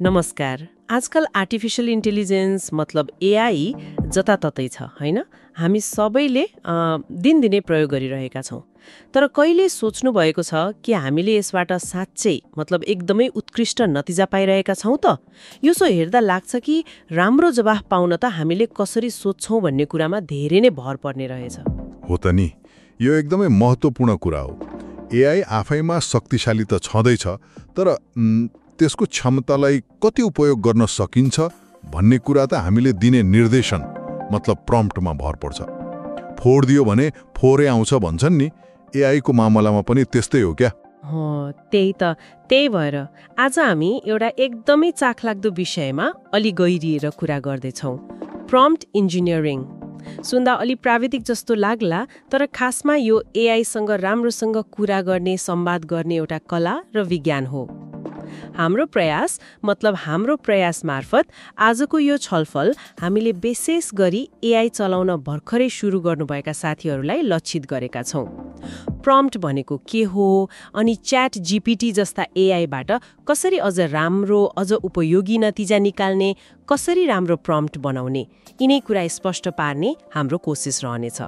नमस्कार। आजकल artificial intelligence मतलब एआई जताततै छ होइन? हामी सबैले दिनदिनै प्रयोग गरिरहेका छौँ। तर कहिले सोच्नु भएको छ कि हामीले यसबाट साँच्चै मतलब एकदमै उत्कृष्ट नतिजा पाइरहेका छौँ त? यसो हेर्दा लाग्छ कि राम्रो जवाफ पाउन त हामीले कसरी सोध्छौँ भन्ने कुरामा धेरै नै भर पर्ने रहेछ। हो त नि। यो एकदमै महत्त्वपूर्ण कुरा हो। एआई आफैमा शक्तिशाली त छँदैछ तर त्यसको क्षमतालाई कति उपयोग गर्न सकिन्छ भन्ने कुरा त हामीले दिने निर्देशन मतलब प्रम्प्टमा भर पर्छ। फोड दियो भने फोरै आउँछ भन्छन् नि। एआईको मामलामा पनि त्यस्तै हो क्या? त्यही त। त्यही भएर आज हामी एउटा एकदमै चाखलाग्दो विषयमा अलि गहिरिएर कुरा गर्दैछौँ। Prompt engineering. सुन्दा अलि प्राविधिक जस्तो लाग्ला तर खासमा यो एआईसँग राम्रोसँग कुरा गर्ने संवाद गर्ने एउटा कला र विज्ञान हो। हाम्रो प्रयास मतलब हाम्रो प्रयास मार्फत आजको यो छलफल हामीले विशेष गरी एआई चलाउन भर्खरै सुरु गर्नुभएका साथीहरूलाई लक्षित गरेका छौँ। प्रम्प्ट भनेको के हो अनि च्याट जिपिटी जस्ता एआईबाट कसरी अझ राम्रो अझ उपयोगी नतिजा निकाल्ने कसरी राम्रो प्रम्प्ट बनाउने यिनै कुरा स्पष्ट पार्ने हाम्रो कोसिस रहनेछ।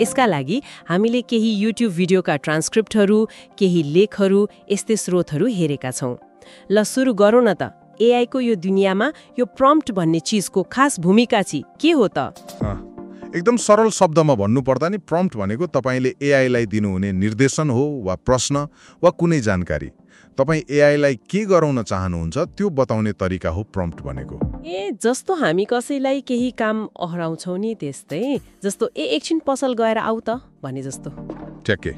यसका लागि हामीले केही युट्युब भिडियोका ट्रान्सक्रिप्टहरू केही लेखहरू यस्तै स्रोतहरू हेरेका छौँ। ल सुरु गरौँ न त। एआईको यो दुनियाँमा यो प्रम्प्ट भन्ने चिजको खास भूमिका चाहिँ के हो त? एकदम सरल शब्दमा भन्नुपर्दा नि प्रम्प्ट भनेको तपाईँले एआईलाई दिनुहुने निर्देशन हो वा प्रश्न वा कुनै जानकारी। तपाईँ एआईलाई के गराउन चाहनुहुन्छ त्यो बताउने तरिका हो प्रम्प्ट भनेको। ए जस्तो हामी कसैलाई केही काम अहराउँछौँ नि त्यस्तै जस्तो ए एकछिन पसल गएर आऊ त भने जस्तो। ट्याक्कै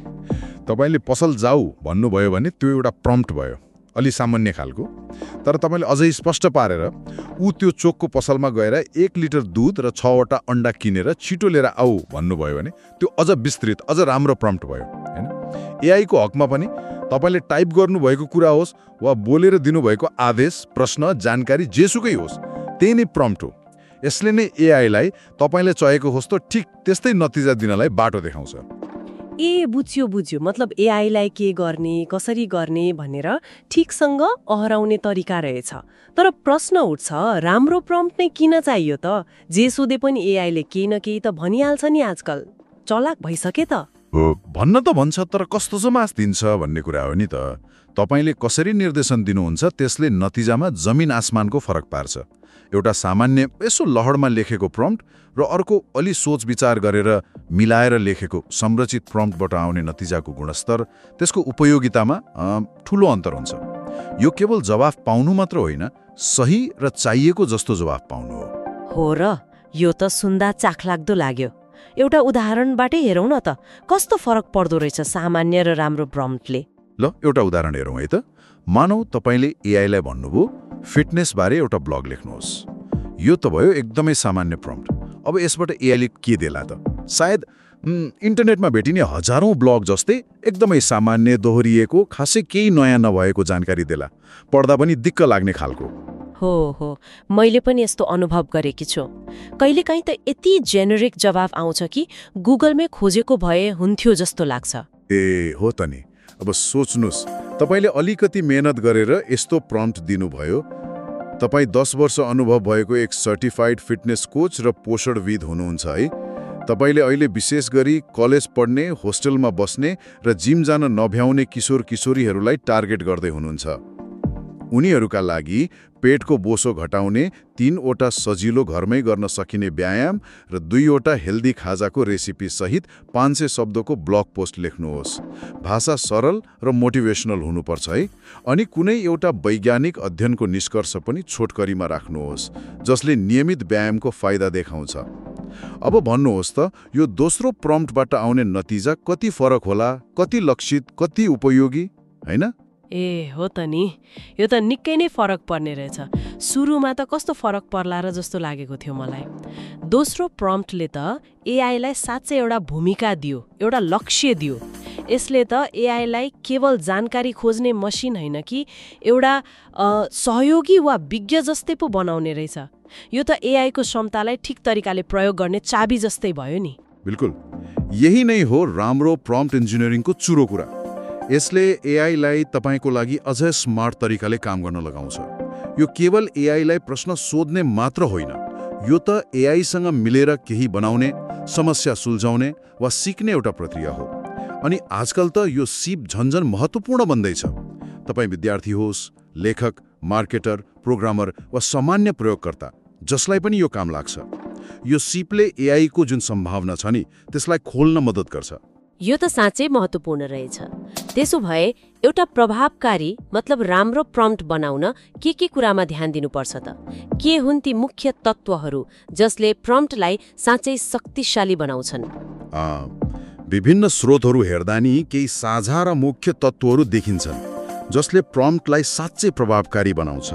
तपाईँले पसल जाऊ भन्नुभयो भने त्यो एउटा प्रम्प्ट भयो। अलि सामान्य खालको। तर तपाईँले अझै स्पष्ट पारेर ऊ त्यो चोकको पसलमा गएर एक लिटर दुध र छवटा अन्डा किनेर छिटो लिएर आऊ भन्नुभयो भने त्यो अझ विस्तृत अझ राम्रो प्रम्प्ट भयो होइन? एआईको हकमा पनि तपाईँले टाइप गर्नुभएको कुरा होस् वा बोलेर दिनुभएको आदेश प्रश्न जानकारी जेसुकै होस् त्यही नै प्रम्प्ट हो। यसले नै एआईलाई तपाईँले चाहेको होस् त ठिक त्यस्तै नतिजा दिनलाई बाटो देखाउँछ। ए बुझ्यो बुझ्यो। मतलब एआईलाई के गर्ने कसरी गर्ने भनेर ठिकसँग अहराउने तरिका रहेछ। तर प्रश्न उठ्छ राम्रो प्रम्प्ट नै किन चाहियो त? जे सोधे पनि एआईले केही न केही त भनिहाल्छ नि आजकल। चलाक भइसके त। हो भन्न त भन्छ तर कस्तो मास दिन्छ भन्ने कुरा हो नि त। तपाईँले कसरी निर्देशन दिनुहुन्छ त्यसले नतिजामा जमिन आसमानको फरक पार्छ। एउटा सामान्य यसो लहरमा लेखेको प्रम्प्ट र अर्को अलि सोच विचार गरेर मिलाएर लेखेको संरचित प्रम्प्टबाट आउने नतिजाको गुणस्तर त्यसको उपयोगितामा ठूलो अन्तर हुन्छ। यो केवल जवाफ पाउनु मात्र होइन सही र चाहिएको जस्तो जवाफ पाउनु हो। हो र यो त सुन्दा चाखलाग्दो लाग्यो। एउटा उदाहरणबाटै हेरौँ न त। कस्तो फरक पर्दो रहेछ सामान्य र राम्रो प्रम्प्टले? ल एउटा उदाहरण हेरौँ है त। मानौ तपाईँले एआईलाई भन्नुभयो फिटनेसबारे एउटा ब्लग लेख्नुहोस्। यो त भयो एकदमै सामान्य प्रम्प्ट। अब यसबाट एआईले के देला त? सायद इन्टरनेटमा भेटिने हजारौँ ब्लग जस्तै एकदमै सामान्य दोहोरिएको खासै केही नयाँ नभएको जानकारी देला। पढ्दा पनि दिक्क लाग्ने खालको। हो हो। मैले पनि यस्तो अनुभव गरेकी छु। कहिलेकाहीँ त यति जेनेरिक जवाफ आउँछ कि गुगलमै खोजेको भए हुन्थ्यो जस्तो लाग्छ। ए हो त नि। अब सोच्नुहोस् तपाईँले अलिकति मेहनत गरेर यस्तो प्रम्प्ट दिनुभयो। तपाईँ दस वर्ष अनुभव भएको एक सर्टिफाइड फिटनेस कोच र पोषणविद हुनुहुन्छ है। तपाईँले अहिले विशेष गरी कलेज पढ्ने होस्टेलमा बस्ने र जिम जान नभ्याउने किशोर किशोरीहरूलाई टार्गेट गर्दै हुनुहुन्छ। उनीहरूका लागि पेटको बोसो घटाउने तीनवटा सजिलो घरमै गर्न सकिने व्यायाम र दुईवटा हेल्दी खाजाको रेसिपी सहित पाँच सय शब्दको ब्लग पोस्ट लेख्नुहोस्। भाषा सरल र मोटिभेसनल हुनुपर्छ है। अनि कुनै एउटा वैज्ञानिक अध्ययनको निष्कर्ष पनि छोटकरीमा राख्नुहोस् जसले नियमित व्यायामको फाइदा देखाउँछ। अब भन्नुहोस् त यो दोस्रो प्रम्प्टबाट आउने नतिजा कति फरक होला कति लक्षित कति उपयोगी होइन? ए हो त नि। यो त निकै नै फरक पर्ने रहेछ। सुरुमा त कस्तो फरक पर्ला र जस्तो लागेको थियो मलाई। दोस्रो प्रम्प्टले त एआईलाई साँच्चै एउटा भूमिका दियो एउटा लक्ष्य दियो। यसले त एआईलाई केवल जानकारी खोज्ने मसिन होइन कि एउटा सहयोगी वा विज्ञ जस्तै पो बनाउने रहेछ। यो त एआईको क्षमतालाई ठिक तरिकाले प्रयोग गर्ने चाबी जस्तै भयो नि। बिल्कुल। यही नै हो राम्रो प्रम्प्ट इन्जिनियरिङको चुरो कुरा। यसले एआईलाई तपाईँको लागि अझ स्मार्ट तरिकाले काम गर्न लगाउँछ। यो केवल एआईलाई प्रश्न सोध्ने मात्र होइन। यो त एआईसँग मिलेर केही बनाउने समस्या सुल्झाउने वा सिक्ने एउटा प्रक्रिया हो। अनि आजकल त यो सिप झन्झन महत्त्वपूर्ण बन्दैछ। तपाईँ विद्यार्थी होस् लेखक मार्केटर प्रोग्रामर वा सामान्य प्रयोगकर्ता जसलाई पनि यो काम लाग्छ। यो सिपले एआईको जुन सम्भावना छ नि त्यसलाई खोल्न मद्दत गर्छ। यो त साँच्चै महत्त्वपूर्ण रहेछ। त्यसो भए एउटा प्रभावकारी मतलब राम्रो प्रम्प्ट बनाउन के के कुरामा ध्यान दिनुपर्छ त? के हुन् ती मुख्य तत्त्वहरू जसले प्रम्प्टलाई साँच्चै शक्तिशाली बनाउँछन्? विभिन्न स्रोतहरू हेर्दा नि केही साझा र मुख्य तत्त्वहरू देखिन्छन् जसले प्रम्प्टलाई साँच्चै प्रभावकारी बनाउँछ।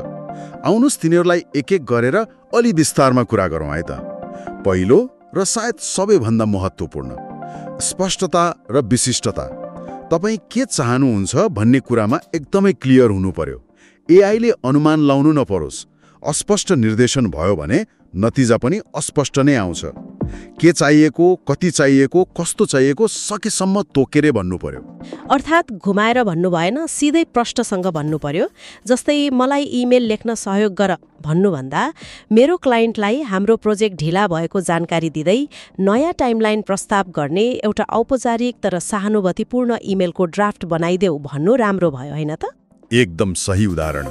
आउनुहोस् तिनीहरूलाई एक एक गरेर अलि विस्तारमा कुरा गरौँ है त। पहिलो र सायद सबैभन्दा महत्त्वपूर्ण। स्पष्टता र विशिष्टता। तपाईँ के चाहनुहुन्छ भन्ने कुरामा एकदमै क्लियर हुनु पर्यो एआईले अनुमान लाउनु नपरोस्। अस्पष्ट निर्देशन भयो भने नतिजा पनि अस्पष्ट नै आउँछ। के चाहिएको कति चाहिएको कस्तो चाहिएको सकेसम्म तोकेरे भन्नु पर्यो अर्थात् घुमाएर भन्नु भएन सिधै प्रष्टसँग भन्नु पर्यो जस्तै मलाई इमेल लेख्न सहयोग गर भन्नुभन्दा मेरो क्लाइन्टलाई हाम्रो प्रोजेक्ट ढिला भएको जानकारी दिँदै नयाँ टाइमलाइन प्रस्ताव गर्ने एउटा औपचारिक तर सहानुभूतिपूर्ण इमेलको ड्राफ्ट बनाइदेऊ भन्नु राम्रो भयो होइन त? एकदम सही उदाहरण।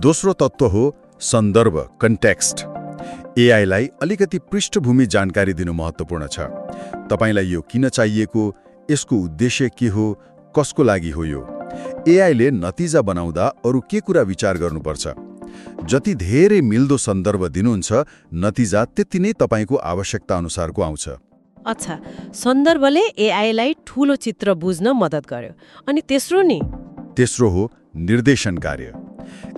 दोस्रो तत्त्व हो सन्दर्भ कन्टेक्स्ट। एआईलाई अलिकति पृष्ठभूमि जानकारी दिनु महत्त्वपूर्ण छ। तपाईँलाई यो किन चाहिएको यसको उद्देश्य के हो कसको लागि हो यो? एआईले नतिजा बनाउँदा अरू के कुरा विचार गर्नुपर्छ? जति धेरै मिल्दो सन्दर्भ दिनुहुन्छ नतिजा त्यति नै तपाईँको आवश्यकता अनुसारको आउँछ। अच्छा सन्दर्भले एआईलाई ठूलो चित्र बुझ्न मद्दत गर्यो। अनि तेस्रो नि? तेस्रो हो निर्देशन कार्य।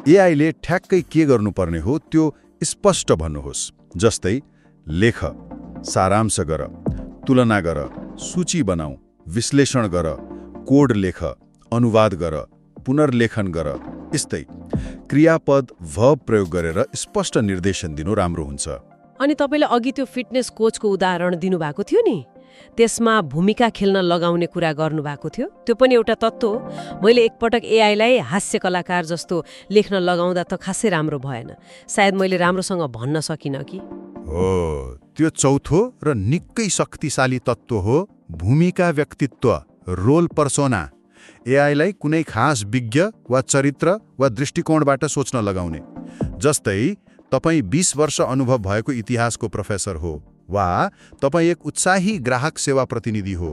एआईले ठ्याक्कै के गर्नुपर्ने हो त्यो स्पष्ट भन्नुहोस् जस्तै लेख सारांश गर तुलना गर सूची बनाऊ विश्लेषण गर कोड लेख अनुवाद गर पुनर्लेखन गर यस्तै। क्रियापद भ प्रयोग गरेर स्पष्ट निर्देशन दिनु राम्रो हुन्छ। अनि तपाईँले अघि त्यो फिटनेस कोचको उदाहरण दिनुभएको थियो नि? त्यसमा भूमिका खेल्न लगाउने कुरा गर्नुभएको थियो। त्यो पनि एउटा तत्त्व हो। मैले एकपटक एआईलाई हास्य कलाकार जस्तो लेख्न लगाउँदा त खासै राम्रो भएन। सायद मैले राम्रोसँग भन्न सकिनँ कि। हो त्यो चौथो र निकै शक्तिशाली तत्त्व हो भूमिका व्यक्तित्व रोल पर्सोना। एआईलाई कुनै खास विज्ञ वा चरित्र वा दृष्टिकोणबाट सोच्न लगाउने। जस्तै तपाईँ 20 वर्ष अनुभव भएको इतिहासको प्रोफेसर हो। वा तपाईँ एक उत्साही ग्राहक सेवा प्रतिनिधि हो।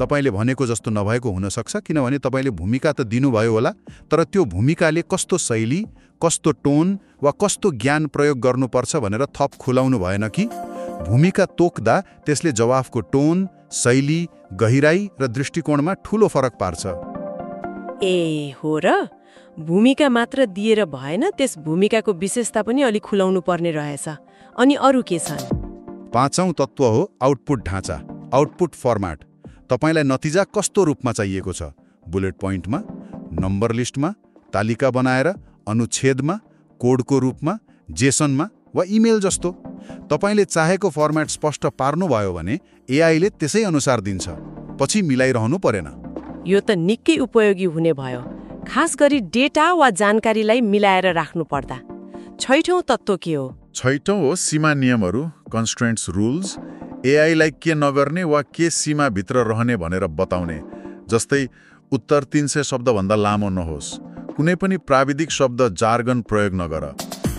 तपाईँले भनेको जस्तो नभएको हुनसक्छ किनभने तपाईँले भूमिका त दिनुभयो होला तर त्यो भूमिकाले कस्तो शैली कस्तो टोन वा कस्तो ज्ञान प्रयोग गर्नुपर्छ भनेर थप खुलाउनु भएन कि? भूमिका तोक्दा त्यसले जवाफको टोन शैली गहिराई र दृष्टिकोणमा ठूलो फरक पार्छ। ए हो र? भूमिका मात्र दिएर भएन त्यस भूमिकाको विशेषता पनि अलिक खुलाउनु पर्ने रहेछ। अनि अरू के छन्? पाँचौँ तत्त्व हो आउटपुट ढाँचा आउटपुट फर्माट। तपाईँलाई नतिजा कस्तो रूपमा चाहिएको छ? बुलेट पोइन्टमा नम्बर लिस्टमा तालिका बनाएर अनुच्छेदमा कोडको रूपमा जेसनमा वा इमेल जस्तो? तपाईँले चाहेको फर्मेट स्पष्ट पार्नुभयो भने एआईले त्यसै अनुसार दिन्छ। पछि मिलाइरहनु परेन। यो त निकै उपयोगी हुने भयो। खास गरी डेटा वा जानकारीलाई मिलाएर राख्नु पर्दा। छैठौँ तत्त्व के हो? छैटौँ हो सीमा नियमहरू कन्स्ट्रेन्ट्स रुल्स एआईलाई के नगर्ने वा के सीमाभित्र रहने भनेर बताउने जस्तै उत्तर तिन सय शब्दभन्दा लामो नहोस्। कुनै पनि प्राविधिक शब्द जार्गन प्रयोग नगर।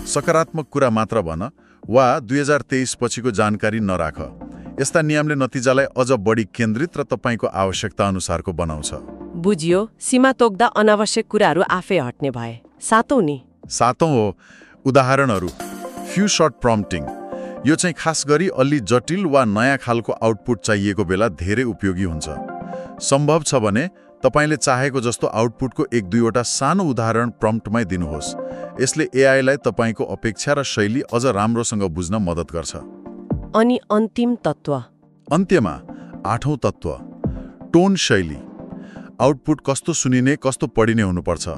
सकारात्मक कुरा मात्र भन वा दुई हजार तेइस पछिको जानकारी नराख। यस्ता नियमले नतिजालाई अझ बढी केन्द्रित र तपाईँको आवश्यकता अनुसारको बनाउँछ। बुझियो सीमा तोक्दा अनावश्यक कुराहरू आफै हट्ने भए। सातौँ नि। सातौँ हो। उदाहरणहरू। फ्यु सर्ट प्रम्प्टिङ यो चाहिँ खास गरी अलि जटिल वा नयाँ खालको आउटपुट चाहिएको बेला धेरै उपयोगी हुन्छ। सम्भव छ भने तपाईँले चाहेको जस्तो आउटपुटको एक दुईवटा सानो उदाहरण प्रम्प्टमै दिनुहोस्। यसले एआईलाई तपाईँको अपेक्षा र शैली अझ राम्रोसँग बुझ्न मद्दत गर्छ। अनि अन्तिम तत्त्व। अन्त्यमा आठौँ तत्त्व। टोन शैली। आउटपुट कस्तो सुनिने कस्तो पढिने हुनुपर्छ।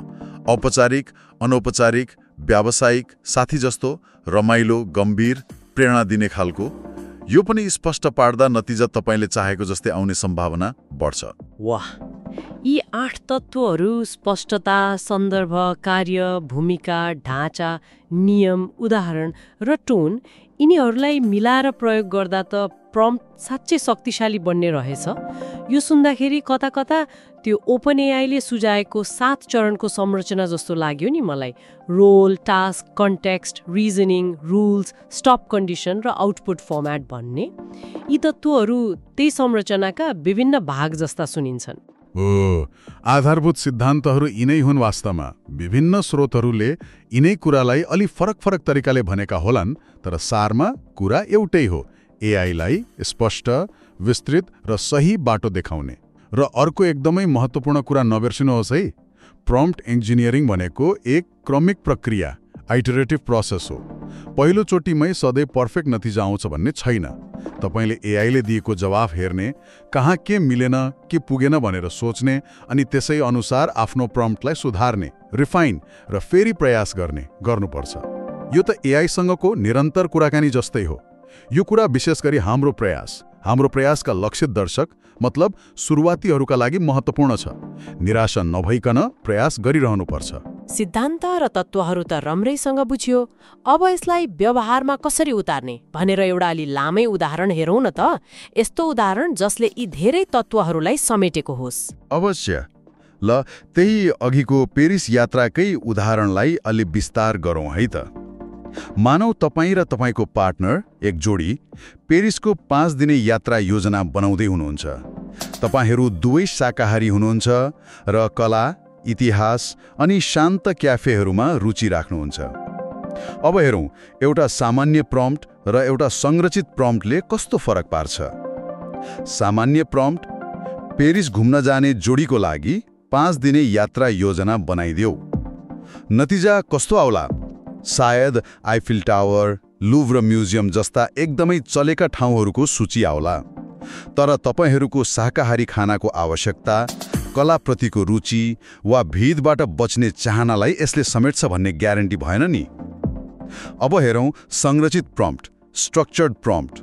औपचारिक अनौपचारिक व्यावसायिक साथी जस्तो रमाइलो गम्भीर प्रेरणा दिने खालको। यो पनि स्पष्ट पार्दा नतिजा तपाईँले चाहेको जस्तै आउने सम्भावना बढ्छ। वाह! यी आठ तत्त्वहरू स्पष्टता सन्दर्भ कार्य भूमिका ढाँचा नियम उदाहरण र टोन यिनीहरूलाई मिलाएर प्रयोग गर्दा त प्रम्प्ट साँच्चै शक्तिशाली बन्ने रहेछ। यो सुन्दाखेरि कता कता त्यो ओपन एआईले सुझाएको सात चरणको संरचना जस्तो लाग्यो नि मलाई। Role task context reasoning rules stop condition र आउटपुट फर्मेट भन्ने। यी तत्त्वहरू त्यही संरचनाका विभिन्न भाग जस्ता सुनिन्छन्। हो आधारभूत सिद्धान्तहरू यिनै हुन् वास्तवमा। विभिन्न स्रोतहरूले यिनै कुरालाई अलि फरक फरक तरिकाले भनेका होलान् तर सारमा कुरा एउटै हो। एआईलाई स्पष्ट विस्तृत र सही बाटो देखाउने र अर्को एकदमै महत्त्वपूर्ण कुरा नबिर्सिनुहोस् है। प्रम्प्ट इन्जिनियरिङ भनेको एक क्रमिक प्रक्रिया आइटरेटिभ प्रोसेस हो। पहिलोचोटिमै सधैँ पर्फेक्ट नतिजा आउँछ भन्ने छैन। तपाईँले एआईले दिएको जवाफ हेर्ने कहाँ के मिलेन के पुगेन भनेर सोच्ने अनि त्यसै अनुसार आफ्नो प्रम्प्टलाई सुधार्ने रिफाइन र फेरि प्रयास गर्ने गर्नुपर्छ। यो त एआईसँगको निरन्तर कुराकानी जस्तै हो। यो कुरा विशेष गरी हाम्रो प्रयास। हाम्रो प्रयासका लक्षित दर्शक मतलब सुरुवातीहरूका लागि महत्त्वपूर्ण छ। निराशा नभइकन प्रयास गरिरहनुपर्छ। सिद्धान्त र तत्त्वहरू त राम्रैसँग बुझ्यो। अब यसलाई व्यवहारमा कसरी उतार्ने भनेर एउटा अलि लामै उदाहरण हेरौँ न त। यस्तो उदाहरण जसले यी धेरै तत्त्वहरूलाई समेटेको होस्। अवश्य। ल त्यही अघिको पेरिस यात्राकै उदाहरणलाई अलि विस्तार गरौँ है त। मानौ तपाईँ र तपाईँको पार्टनर एक जोडी पेरिसको पाँच दिने यात्रा योजना बनाउँदै हुनुहुन्छ। तपाईँहरू दुवै शाकाहारी हुनुहुन्छ र कला इतिहास अनि शान्त क्याफेहरूमा रुचि राख्नुहुन्छ। अब हेरौँ एउटा सामान्य प्रम्प्ट र एउटा संरचित प्रम्प्टले कस्तो फरक पार्छ। सामान्य प्रम्प्ट पेरिस घुम्न जाने जोडीको लागि पाँच दिने यात्रा योजना बनाइदेऊ। नतिजा कस्तो आउला? सायद आइफिल टावर लुभ र म्युजियम जस्ता एकदमै चलेका ठाउँहरूको सूची आउला। तर तपाईँहरूको शाकाहारी खानाको आवश्यकता कलाप्रतिको रुचि वा भिडबाट बच्ने चाहनालाई यसले समेट्छ भन्ने ग्यारेन्टी भएन नि। अब हेरौँ संरचित प्रम्प्ट स्ट्रक्चर्ड प्रम्प्ट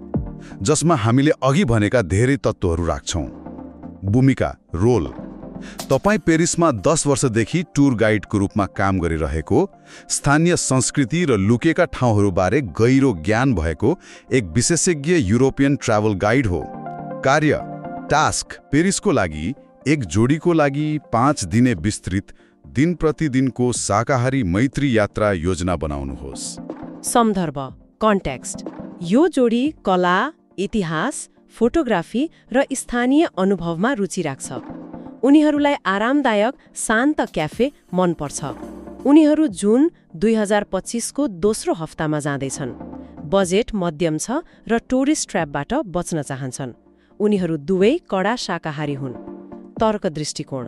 जसमा हामीले अघि भनेका धेरै तत्त्वहरू राख्छौँ। भूमिका रोल तपाईँ पेरिसमा दस वर्षदेखि टुर गाइडको रूपमा काम गरिरहेको स्थानीय संस्कृति र लुकेका ठाउँहरूबारे गहिरो ज्ञान भएको एक विशेषज्ञ युरोपियन ट्राभल गाइड हो। कार्य टास्क पेरिसको लागि एक जोडीको लागि पाँच दिने विस्तृत दिन प्रतिदिनको शाकाहारी मैत्री यात्रा योजना बनाउनुहोस्। सन्दर्भ कन्टेक्स्ट यो जोडी कला इतिहास फोटोग्राफी र स्थानीय अनुभवमा रुचि राख्छ। उनीहरूलाई आरामदायक शान्त क्याफे मनपर्छ। उनीहरू जुन दुई हजार पच्चिसको दोस्रो हप्तामा जाँदैछन्। बजेट मध्यम छ र टुरिस्ट ट्र्यापबाट बच्न चाहन्छन्। उनीहरू दुवै कडा शाकाहारी हुन्। तर्क दृष्टिकोण।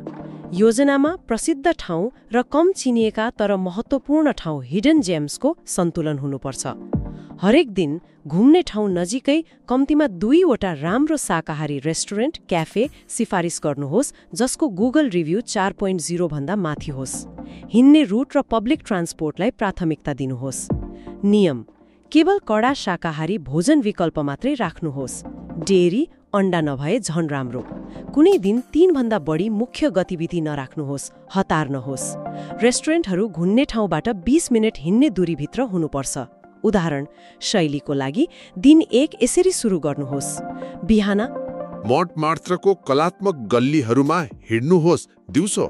योजनामा प्रसिद्ध ठाउँ र कम चिनिएका तर महत्त्वपूर्ण ठाउँ हिडन जेम्सको सन्तुलन हुनुपर्छ। हरेक दिन घुम्ने ठाउँ नजिकै कम्तीमा दुईवटा राम्रो शाकाहारी रेस्टुरेन्ट क्याफे सिफारिस गर्नुहोस् जसको गुगल रिभ्यू चार पोइन्ट जिरोभन्दा माथि होस्। हिँड्ने रुट र पब्लिक ट्रान्सपोर्टलाई प्राथमिकता दिनुहोस्। नियम केवल कडा शाकाहारी भोजन विकल्प मात्रै राख्नुहोस्। डेरी अन्डा नभए झन राम्रो। कुनै दिन तीनभन्दा बढी मुख्य गतिविधि नराख्नुहोस् हतार नहोस्। रेस्टुरेन्टहरू घुन्ने ठाउँबाट बिस मिनट हिँड्ने दूरीभित्र हुनुपर्छ। उदाहरण शैलीको लागि दिन एक यसरी सुरु गर्नुहोस्। बिहान मठमात्रको कलात्मक गल्लीहरूमा हिँड्नुहोस् दिउँसो।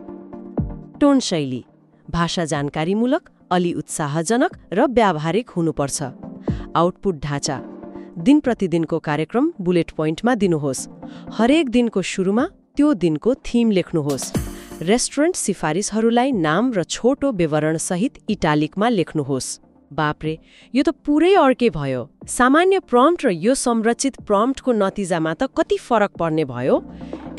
टोन शैली भाषा जानकारीमूलक अलि उत्साहजनक र व्यावहारिक हुनुपर्छ। आउटपुट ढाँचा दिन प्रतिदिनको कार्यक्रम बुलेट पोइन्टमा दिनुहोस्। हरेक दिनको सुरुमा त्यो दिनको थिम लेख्नुहोस्। रेस्टुरेन्ट सिफारिसहरूलाई नाम र छोटो विवरणसहित इटालिकमा लेख्नुहोस्। बाप्रे यो त पुरै अर्कै भयो। सामान्य प्रम्प्ट र यो संरचित प्रम्प्टको नतिजामा त कति फरक पर्ने भयो?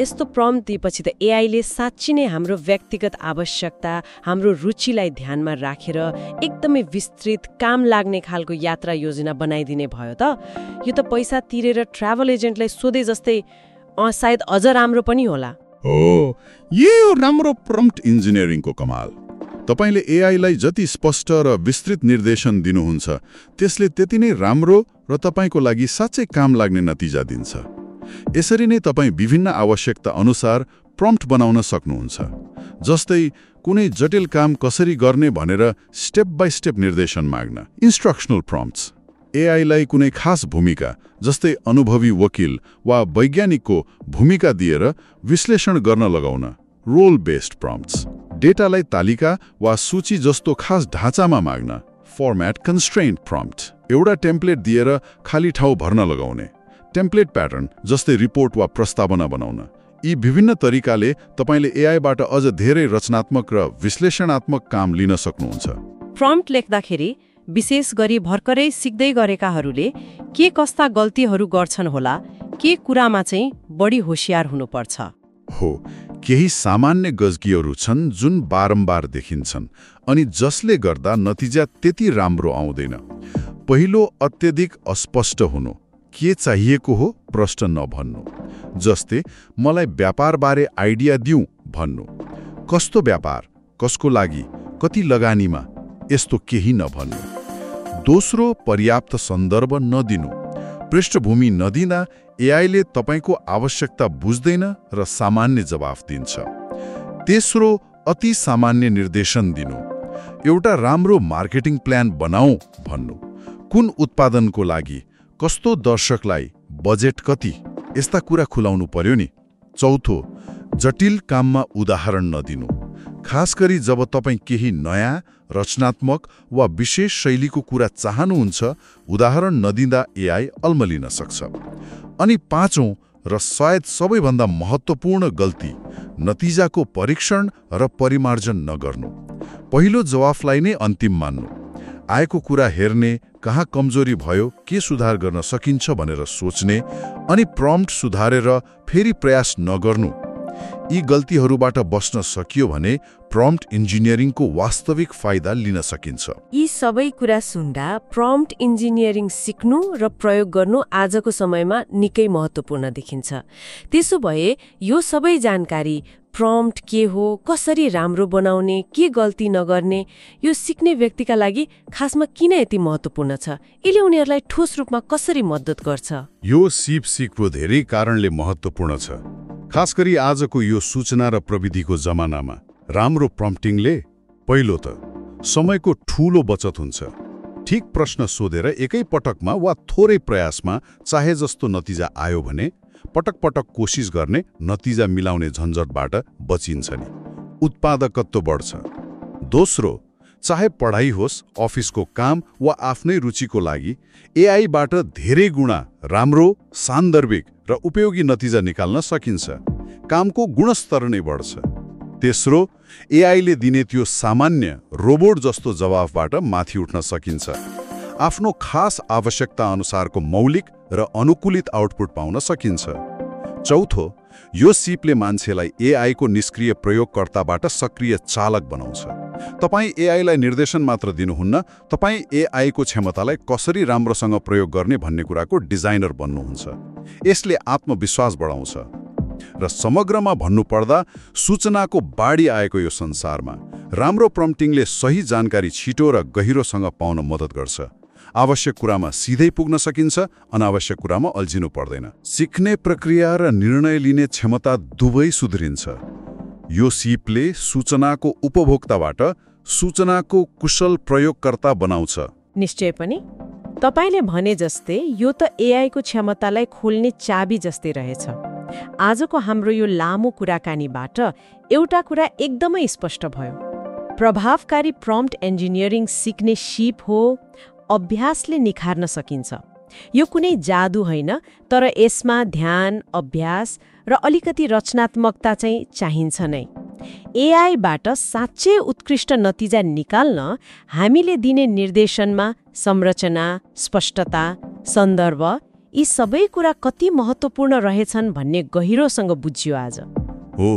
यस्तो प्रम्प्ट दिएपछि त एआईले साँच्ची नै हाम्रो व्यक्तिगत आवश्यकता हाम्रो रुचिलाई ध्यानमा राखेर एकदमै विस्तृत काम लाग्ने खालको यात्रा योजना बनाइदिने भयो त। यो त पैसा तिरेर ट्राभल एजेन्टलाई सोधे जस्तै सायद अझ राम्रो पनि होला। हो यो राम्रो प्रम्प्ट इन्जिनियरिङको कमाल। तपाईँले एआईलाई जति स्पष्ट र विस्तृत निर्देशन दिनुहुन्छ त्यसले त्यति नै राम्रो र तपाईँको लागि साँच्चै काम लाग्ने नतिजा दिन्छ। यसरी नै तपाईँ विभिन्न आवश्यकता अनुसार प्रम्प्ट बनाउन सक्नुहुन्छ जस्तै कुनै जटिल काम कसरी गर्ने भनेर स्टेप बाई स्टेप निर्देशन माग्न। इन्स्ट्रक्सनल प्रम्प्ट्स एआईलाई कुनै खास भूमिका जस्तै अनुभवी वकिल वा वैज्ञानिकको भूमिका दिएर विश्लेषण गर्न लगाउन। रोल बेस्ड प्रम्प्ट्स डेटालाई तालिका वा सूची जस्तो खास ढाँचामा माग्न फर्म्याट कन्स्ट्रेन्ट प्रम्प्ट एउटा टेम्प्लेट दिएर खाली ठाउँ भर्न लगाउने टेम्प्लेट प्याटर्न जस्तै रिपोर्ट वा प्रस्तावना बनाउन। यी विभिन्न तरिकाले तपाईँले एआईबाट अझ धेरै रचनात्मक र विश्लेषणात्मक काम लिन सक्नुहुन्छ। प्रम्प्ट लेख्दाखेरि विशेष गरी भर्खरै सिक्दै गरेकाहरूले के कस्ता गल्तीहरू गर्छन् होला के कुरामा चाहिँ बढी होसियार हुनुपर्छ? हो केही सामान्य गजकीहरू छन् जुन बारम्बार देखिन्छन् अनि जसले गर्दा नतिजा त्यति राम्रो आउँदैन। पहिलो अत्यधिक अस्पष्ट हुनु के चाहिएको हो? प्रश्न नभन्नु जस्तै मलाई व्यापारबारे आइडिया दिउँ भन्नु। कस्तो व्यापार? कसको लागि? कति लगानीमा? यस्तो केही नभन्नु। दोस्रो पर्याप्त सन्दर्भ नदिनु। पृष्ठभूमि नदिँदा एआईले तपाईँको आवश्यकता बुझ्दैन र सामान्य जवाफ दिन्छ। तेस्रो अति सामान्य निर्देशन दिनु। एउटा राम्रो मार्केटिङ प्लान बनाऊ भन्नु। कुन उत्पादनको लागि कस्तो दर्शकलाई बजेट कति यस्ता कुरा खुलाउनु पर्यो नि। चौथो जटिल काममा उदाहरण नदिनु। खास गरी जब तपाईँ केही नयाँ रचनात्मक वा विशेष शैलीको कुरा चाहनुहुन्छ उदाहरण नदिँदा एआई अल्मलिन सक्छ। अनि पाँचौँ र सायद सबैभन्दा महत्त्वपूर्ण गल्ती नतिजाको परीक्षण र परिमार्जन नगर्नु। पहिलो जवाफलाई नै अन्तिम मान्नु। आएको कुरा हेर्ने कहाँ कमजोरी भयो के सुधार गर्न सकिन्छ भनेर सोच्ने अनि प्रम्प्ट सुधारेर फेरि प्रयास नगर्नु यी गल्तीहरूबाट बस्न सकियो भने प्रम्प्ट इन्जिनियरिङको वास्तविक फाइदा लिन सकिन्छ। यी सबै कुरा सुन्दा प्रम्प्ट इन्जिनियरिङ सिक्नु र प्रयोग गर्नु आजको समयमा निकै महत्त्वपूर्ण देखिन्छ। त्यसो भए यो सबै जानकारी प्रम्प्ट के हो कसरी राम्रो बनाउने के गल्ती नगर्ने यो सिक्ने व्यक्तिका लागि खासमा किन यति महत्त्वपूर्ण छ? यसले उनीहरूलाई ठोस रूपमा कसरी मद्दत गर्छ? यो सिप सिक्नु धेरै कारणले महत्त्वपूर्ण छ। खास गरी आजको यो सूचना र प्रविधिको जमानामा राम्रो प्रम्प्टिङले पहिलो त समयको ठूलो बचत हुन्छ। ठिक प्रश्न सोधेर एकै पटकमा वा थोरै प्रयासमा चाहे जस्तो नतिजा आयो भने पटक पटक कोसिस गर्ने नतिजा मिलाउने झन्झटबाट बचिन्छ नि। उत्पादकत्व बढ्छ। दोस्रो चाहे पढाइ होस् अफिसको काम वा आफ्नै रुचिको लागि एआईबाट धेरै गुणा राम्रो सान्दर्भिक र उपयोगी नतिजा निकाल्न सकिन्छ। कामको गुणस्तर नै बढ्छ। तेस्रो एआईले दिने त्यो सामान्य रोबोट जस्तो जवाफबाट माथि उठ्न सकिन्छ। आफ्नो खास आवश्यकता अनुसारको मौलिक र अनुकूलित आउटपुट पाउन सकिन्छ। चौथो यो सिपले मान्छेलाई एआईको निष्क्रिय प्रयोगकर्ताबाट सक्रिय चालक बनाउँछ। तपाईँ एआईलाई निर्देशन मात्र दिनुहुन्न तपाईँ एआईको क्षमतालाई कसरी राम्रोसँग प्रयोग गर्ने भन्ने कुराको डिजाइनर बन्नुहुन्छ। यसले आत्मविश्वास बढाउँछ। र समग्रमा भन्नुपर्दा सूचनाको बाढी आएको यो संसारमा राम्रो प्रम्प्टिङले सही जानकारी छिटो र गहिरोसँग पाउन मद्दत गर्छ। आवश्यक कुरामा सिधै पुग्न सकिन्छ अनावश्यक कुरामा अल्झिनु पर्दैन। सिक्ने प्रक्रिया र निर्णय लिने क्षमता दुवै सुध्रिन्छ। यो सिपले सूचनाको उपभोक्ताबाट सूचनाको कुशल प्रयोगकर्ता बनाउँछ। निश्चय पनि। तपाईँले भने जस्तै यो त एआईको क्षमतालाई खोल्ने चाबी जस्तै रहेछ। आजको हाम्रो यो लामो कुराकानीबाट एउटा कुरा एकदमै स्पष्ट भयो। प्रभावकारी प्रम्प्ट इन्जिनियरिङ सिक्ने सिप हो अभ्यासले निखार्न सकिन्छ। यो कुनै जादु होइन तर यसमा ध्यान अभ्यास र अलिकति रचनात्मकता चाहिँ चाहिन्छ नै। एआईबाट साँच्चै उत्कृष्ट नतिजा निकाल्न हामीले दिने निर्देशनमा संरचना स्पष्टता सन्दर्भ यी सबै कुरा कति महत्त्वपूर्ण रहेछन् भन्ने गहिरोसँग बुझियो आज। हो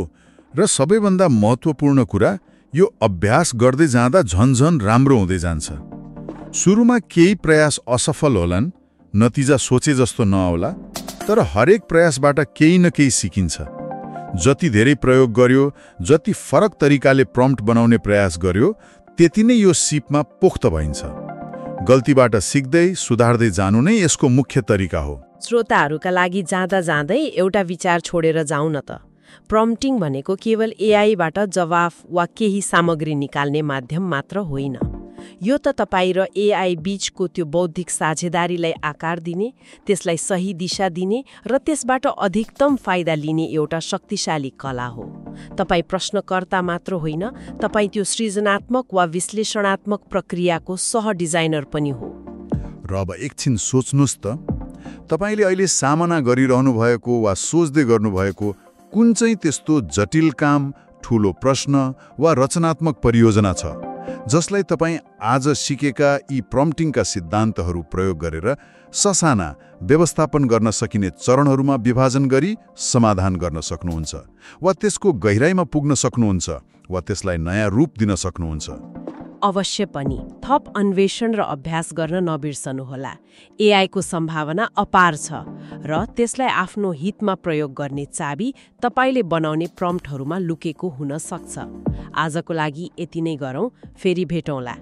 र सबैभन्दा महत्त्वपूर्ण कुरा यो अभ्यास गर्दै जाँदा झन्झन राम्रो हुँदै जान्छ। सुरुमा केही प्रयास असफल होलान् नतिजा सोचे जस्तो नआउला तर हरेक प्रयासबाट केही न केही सिकिन्छ। जति धेरै प्रयोग गर्यो जति फरक तरिकाले प्रम्प्ट बनाउने प्रयास गर्यो त्यति नै यो सिपमा पोख्त भइन्छ। गल्तीबाट सिक्दै सुधार्दै जानु नै यसको मुख्य तरिका हो। श्रोताहरूका लागि जाँदा जाँदै एउटा विचार छोडेर जाउँ न त। प्रम्प्टिङ भनेको केवल एआईबाट जवाफ वा केही सामग्री निकाल्ने माध्यम मात्र होइन। यो त तपाईँ र एआई बीचको त्यो बौद्धिक साझेदारीलाई आकार दिने त्यसलाई सही दिशा दिने र त्यसबाट अधिकतम फाइदा लिने एउटा शक्तिशाली कला हो। तपाईँ प्रश्नकर्ता मात्र होइन तपाईँ त्यो सृजनात्मक वा विश्लेषणात्मक प्रक्रियाको सह डिजाइनर पनि हो। र अब एकछिन सोच्नुहोस् त तपाईँले अहिले सामना गरिरहनु भएको वा सोच्दै गर्नुभएको कुन चाहिँ त्यस्तो जटिल काम ठूलो प्रश्न वा रचनात्मक परियोजना छ? जसलाई तपाईँ आज सिकेका यी प्रम्प्टिङका सिद्धान्तहरू प्रयोग गरेर ससाना व्यवस्थापन गर्न सकिने चरणहरूमा विभाजन गरी समाधान गर्न सक्नुहुन्छ वा त्यसको गहिराइमा पुग्न सक्नुहुन्छ वा त्यसलाई नयाँ रूप दिन सक्नुहुन्छ। अवश्य पनि थप अन्वेषण र अभ्यास गर्न नबिर्सनुहोला। एआईको सम्भावना अपार छ र त्यसलाई आफ्नो हितमा प्रयोग गर्ने चाबी तपाईँले बनाउने प्रम्प्टहरूमा लुकेको हुन सक्छ। आजको लागि यति नै गरौँ फेरि भेटौँला।